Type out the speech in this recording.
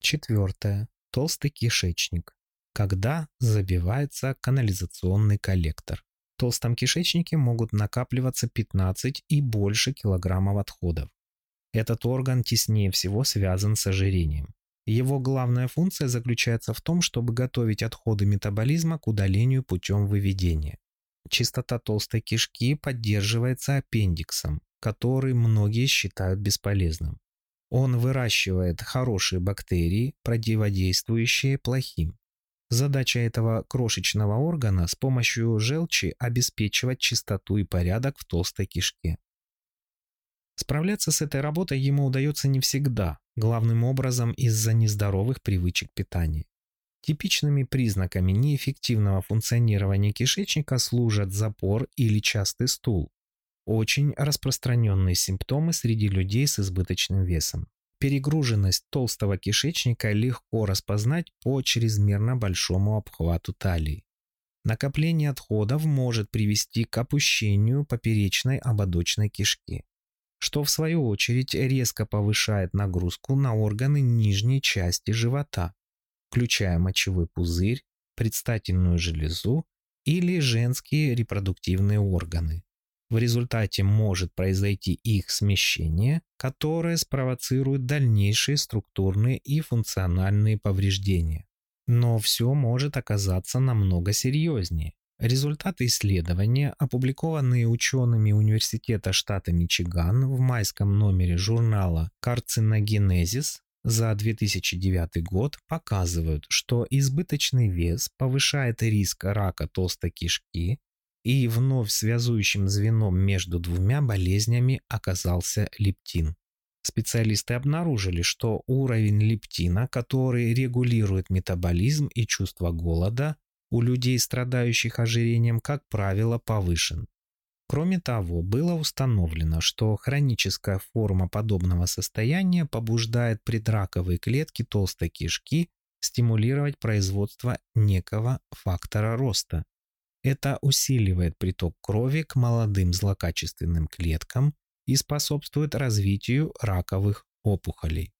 Четвертое. Толстый кишечник. Когда забивается канализационный коллектор. В толстом кишечнике могут накапливаться 15 и больше килограммов отходов. Этот орган теснее всего связан с ожирением. Его главная функция заключается в том, чтобы готовить отходы метаболизма к удалению путем выведения. Чистота толстой кишки поддерживается аппендиксом, который многие считают бесполезным. Он выращивает хорошие бактерии, противодействующие плохим. Задача этого крошечного органа с помощью желчи обеспечивать чистоту и порядок в толстой кишке. Справляться с этой работой ему удается не всегда, главным образом из-за нездоровых привычек питания. Типичными признаками неэффективного функционирования кишечника служат запор или частый стул, очень распространенные симптомы среди людей с избыточным весом. Перегруженность толстого кишечника легко распознать по чрезмерно большому обхвату талии. Накопление отходов может привести к опущению поперечной ободочной кишки, что в свою очередь резко повышает нагрузку на органы нижней части живота, включая мочевой пузырь, предстательную железу или женские репродуктивные органы в результате может произойти их смещение, которое спровоцирует дальнейшие структурные и функциональные повреждения. Но все может оказаться намного серьезнее. Результаты исследования, опубликованные учеными Университета штата Мичиган в майском номере журнала «Карциногенезис», за 2009 год показывают, что избыточный вес повышает риск рака толстой кишки, и вновь связующим звеном между двумя болезнями оказался лептин. Специалисты обнаружили, что уровень лептина, который регулирует метаболизм и чувство голода, у людей, страдающих ожирением, как правило, повышен. Кроме того, было установлено, что хроническая форма подобного состояния побуждает предраковые клетки толстой кишки стимулировать производство некого фактора роста, это усиливает приток крови к молодым злокачественным клеткам и способствует развитию раковых опухолей.